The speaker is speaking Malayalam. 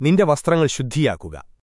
നിന്റെ വസ്ത്രങ്ങൾ ശുദ്ധിയാക്കുക